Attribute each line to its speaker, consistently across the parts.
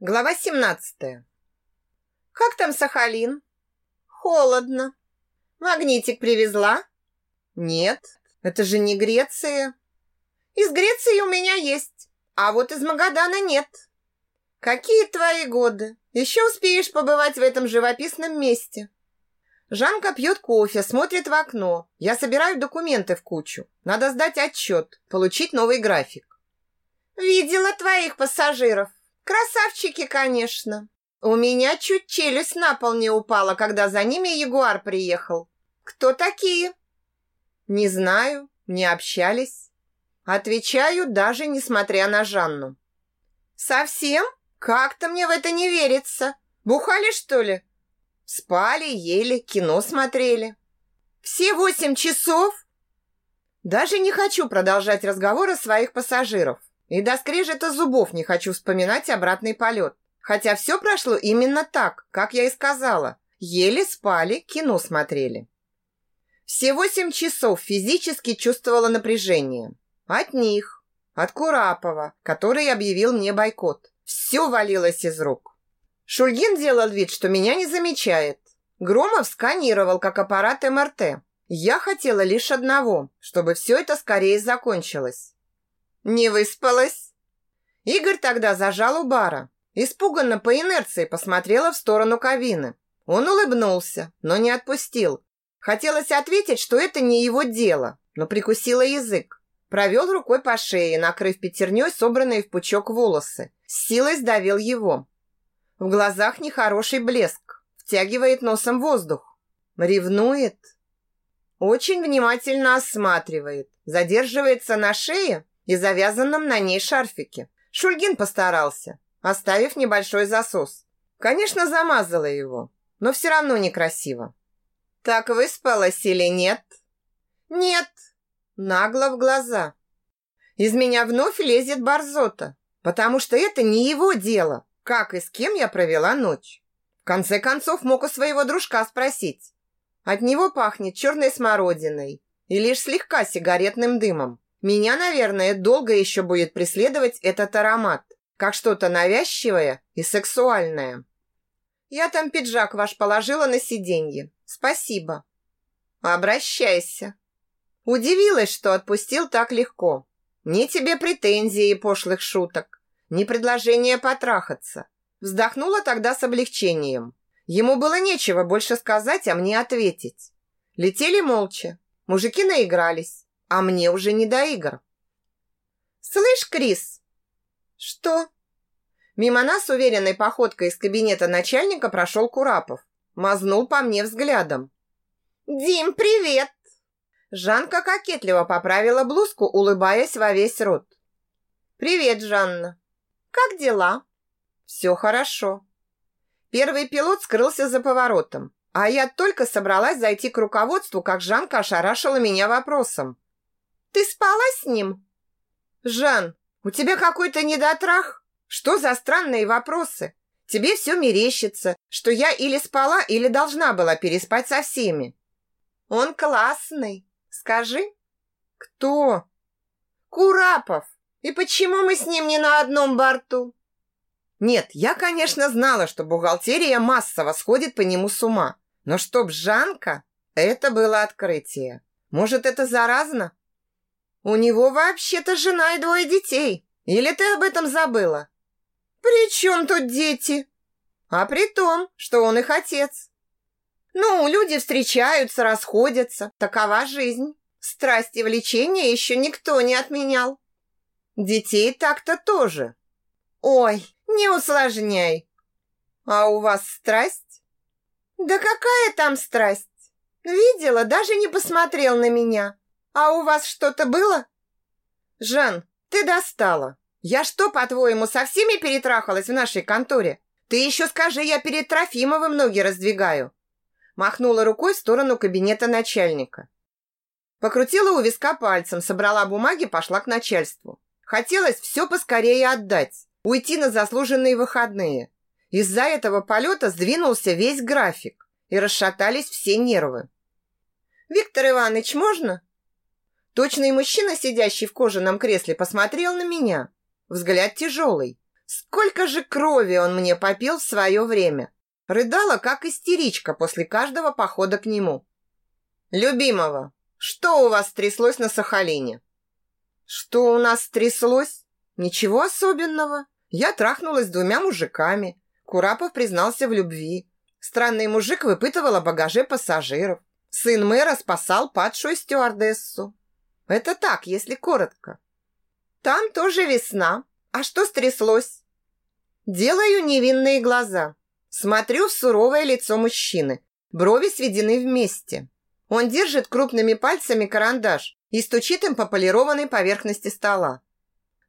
Speaker 1: Глава 17. Как там Сахалин? Холодно. Магнитик привезла? Нет, это же не Греция. Из Греции у меня есть, а вот из Магадана нет. Какие твои годы? Еще успеешь побывать в этом живописном месте. Жанка пьет кофе, смотрит в окно. Я собираю документы в кучу. Надо сдать отчет, получить новый график. Видела твоих пассажиров. Красавчики, конечно. У меня чуть челюсть на пол не упала, когда за ними Ягуар приехал. Кто такие? Не знаю, не общались. Отвечаю, даже несмотря на Жанну. Совсем? Как-то мне в это не верится. Бухали, что ли? Спали, ели, кино смотрели. Все восемь часов? Даже не хочу продолжать разговор о своих пассажиров. И до скрежета зубов не хочу вспоминать обратный полет. Хотя все прошло именно так, как я и сказала. Ели, спали, кино смотрели. Все восемь часов физически чувствовала напряжение. От них, от Курапова, который объявил мне бойкот. Все валилось из рук. Шульгин делал вид, что меня не замечает. Громов сканировал, как аппарат МРТ. Я хотела лишь одного, чтобы все это скорее закончилось. Не выспалась? Игорь тогда зажал у бара. Испуганно по инерции посмотрела в сторону кабины. Он улыбнулся, но не отпустил. Хотелось ответить, что это не его дело, но прикусила язык. Провел рукой по шее, накрыв пятерней собранные в пучок волосы. С силой сдавил его. В глазах нехороший блеск. Втягивает носом воздух. Ревнует. Очень внимательно осматривает. Задерживается на шее и завязанном на ней шарфике. Шульгин постарался, оставив небольшой засос. Конечно, замазала его, но все равно некрасиво. Так выспалась или нет? Нет. Нагло в глаза. Из меня вновь лезет Барзота, потому что это не его дело, как и с кем я провела ночь. В конце концов, мог у своего дружка спросить. От него пахнет черной смородиной и лишь слегка сигаретным дымом. Меня, наверное, долго еще будет преследовать этот аромат, как что-то навязчивое и сексуальное. Я там пиджак ваш положила на сиденье. Спасибо. Обращайся. Удивилась, что отпустил так легко. Ни тебе претензии и пошлых шуток, ни предложения потрахаться. Вздохнула тогда с облегчением. Ему было нечего больше сказать, а мне ответить. Летели молча. Мужики наигрались а мне уже не до игр. «Слышь, Крис!» «Что?» Мимо нас уверенной походкой из кабинета начальника прошел Курапов. Мазнул по мне взглядом. «Дим, привет!» Жанка кокетливо поправила блузку, улыбаясь во весь рот. «Привет, Жанна!» «Как дела?» «Все хорошо». Первый пилот скрылся за поворотом, а я только собралась зайти к руководству, как Жанка ошарашила меня вопросом. Ты спала с ним? Жан, у тебя какой-то недотрах? Что за странные вопросы? Тебе все мерещится, что я или спала, или должна была переспать со всеми. Он классный. Скажи. Кто? Курапов. И почему мы с ним не на одном борту? Нет, я, конечно, знала, что бухгалтерия массово сходит по нему с ума. Но чтоб Жанка, это было открытие. Может, это заразно? У него вообще-то жена и двое детей. Или ты об этом забыла? При чем тут дети? А при том, что он их отец. Ну, люди встречаются, расходятся. Такова жизнь. Страсти и влечения еще никто не отменял. Детей так-то тоже. Ой, не усложняй. А у вас страсть? Да какая там страсть? Видела, даже не посмотрел на меня. А у вас что-то было? Жан, ты достала. Я что, по-твоему, со всеми перетрахалась в нашей конторе? Ты еще скажи, я перед Трофимовым ноги раздвигаю. Махнула рукой в сторону кабинета начальника. Покрутила у виска пальцем, собрала бумаги, пошла к начальству. Хотелось все поскорее отдать, уйти на заслуженные выходные. Из-за этого полета сдвинулся весь график, и расшатались все нервы. «Виктор Иванович, можно?» Точный мужчина, сидящий в кожаном кресле, посмотрел на меня. Взгляд тяжелый. Сколько же крови он мне попил в свое время. Рыдала, как истеричка после каждого похода к нему. «Любимого, что у вас тряслось на Сахалине?» «Что у нас тряслось? Ничего особенного. Я трахнулась двумя мужиками. Курапов признался в любви. Странный мужик выпытывал о багаже пассажиров. Сын мэра спасал падшую стюардессу. Это так, если коротко. Там тоже весна. А что стряслось? Делаю невинные глаза. Смотрю в суровое лицо мужчины. Брови сведены вместе. Он держит крупными пальцами карандаш и стучит им по полированной поверхности стола.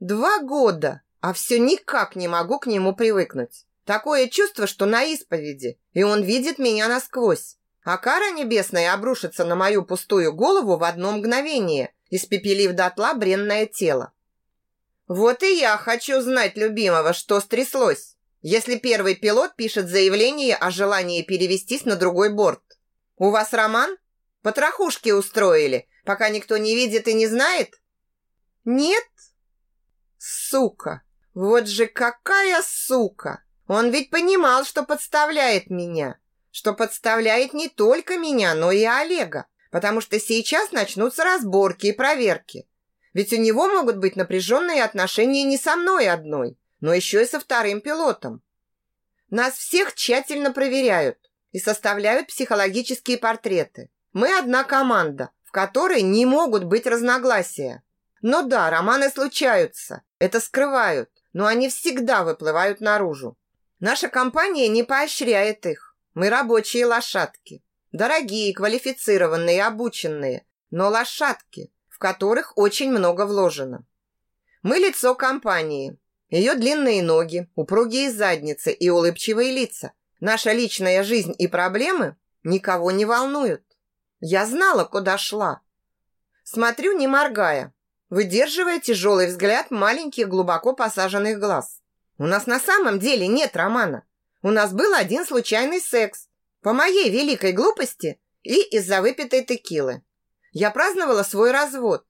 Speaker 1: Два года, а все никак не могу к нему привыкнуть. Такое чувство, что на исповеди, и он видит меня насквозь. А кара небесная обрушится на мою пустую голову в одно мгновение, испепелив дотла бренное тело. Вот и я хочу знать, любимого, что стряслось, если первый пилот пишет заявление о желании перевестись на другой борт. У вас роман? Потрохушки устроили, пока никто не видит и не знает? Нет? Сука! Вот же какая сука! Он ведь понимал, что подставляет меня. Что подставляет не только меня, но и Олега. Потому что сейчас начнутся разборки и проверки. Ведь у него могут быть напряженные отношения не со мной одной, но еще и со вторым пилотом. Нас всех тщательно проверяют и составляют психологические портреты. Мы одна команда, в которой не могут быть разногласия. Но да, романы случаются, это скрывают, но они всегда выплывают наружу. Наша компания не поощряет их. Мы рабочие лошадки. Дорогие, квалифицированные, обученные, но лошадки, в которых очень много вложено. Мы лицо компании. Ее длинные ноги, упругие задницы и улыбчивые лица. Наша личная жизнь и проблемы никого не волнуют. Я знала, куда шла. Смотрю, не моргая, выдерживая тяжелый взгляд маленьких глубоко посаженных глаз. У нас на самом деле нет романа. У нас был один случайный секс. По моей великой глупости и из-за выпитой текилы. Я праздновала свой развод.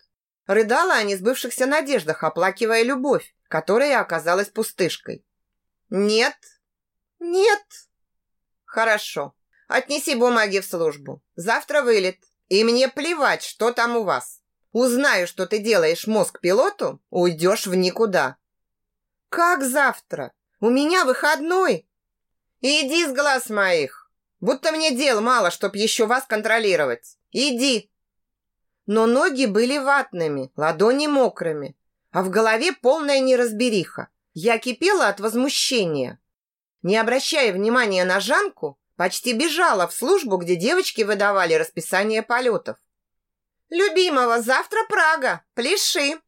Speaker 1: Рыдала о несбывшихся надеждах, оплакивая любовь, которая оказалась пустышкой. Нет. Нет. Хорошо. Отнеси бумаги в службу. Завтра вылет. И мне плевать, что там у вас. Узнаю, что ты делаешь мозг пилоту, уйдешь в никуда. Как завтра? У меня выходной. Иди с глаз моих. Будто мне дел мало, чтоб еще вас контролировать. Иди. Но ноги были ватными, ладони мокрыми, а в голове полная неразбериха. Я кипела от возмущения. Не обращая внимания на Жанку, почти бежала в службу, где девочки выдавали расписание полетов. «Любимого, завтра Прага, пляши!»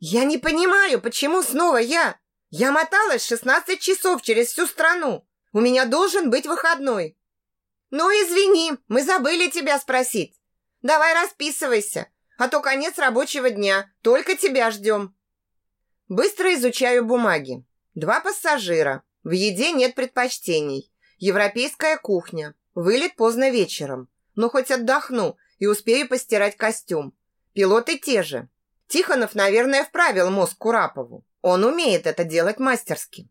Speaker 1: Я не понимаю, почему снова я? Я моталась 16 часов через всю страну. У меня должен быть выходной. Ну, извини, мы забыли тебя спросить. Давай расписывайся, а то конец рабочего дня. Только тебя ждем. Быстро изучаю бумаги. Два пассажира. В еде нет предпочтений. Европейская кухня. Вылет поздно вечером. Ну, хоть отдохну и успею постирать костюм. Пилоты те же. Тихонов, наверное, вправил мозг Курапову. Он умеет это делать мастерски.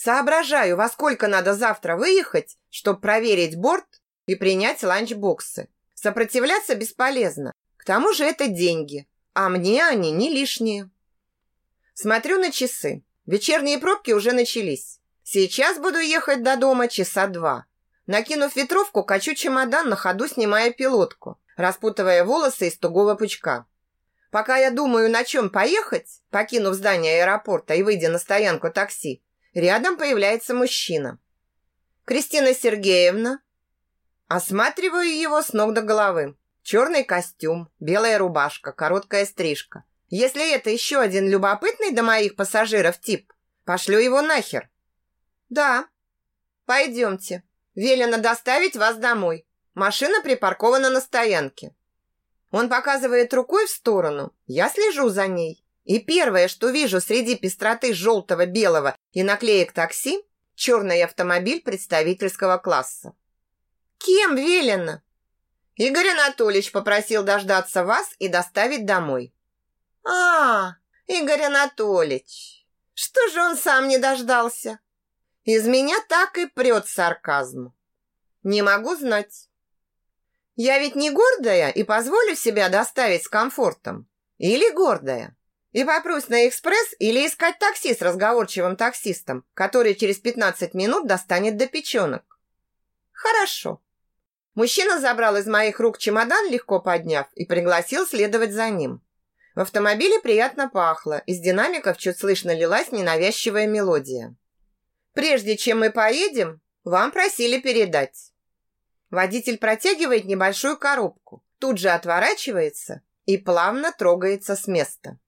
Speaker 1: Соображаю, во сколько надо завтра выехать, чтобы проверить борт и принять ланчбоксы. Сопротивляться бесполезно. К тому же это деньги, а мне они не лишние. Смотрю на часы. Вечерние пробки уже начались. Сейчас буду ехать до дома часа два. Накинув ветровку, качу чемодан на ходу, снимая пилотку, распутывая волосы из тугого пучка. Пока я думаю, на чем поехать, покинув здание аэропорта и выйдя на стоянку такси, рядом появляется мужчина. «Кристина Сергеевна?» Осматриваю его с ног до головы. Черный костюм, белая рубашка, короткая стрижка. Если это еще один любопытный до моих пассажиров тип, пошлю его нахер. Да. Пойдемте. Велено доставить вас домой. Машина припаркована на стоянке. Он показывает рукой в сторону. Я слежу за ней. И первое, что вижу среди пестроты желтого, белого и наклеек такси, черный автомобиль представительского класса. Кем велено? Игорь Анатольевич попросил дождаться вас и доставить домой. А, Игорь Анатольевич. Что же он сам не дождался? Из меня так и прет сарказм. Не могу знать. Я ведь не гордая и позволю себя доставить с комфортом. Или гордая. И попрусь на экспресс или искать такси с разговорчивым таксистом, который через 15 минут достанет до печенок. Хорошо. Мужчина забрал из моих рук чемодан, легко подняв, и пригласил следовать за ним. В автомобиле приятно пахло, из динамиков чуть слышно лилась ненавязчивая мелодия. «Прежде чем мы поедем, вам просили передать». Водитель протягивает небольшую коробку, тут же отворачивается и плавно трогается с места.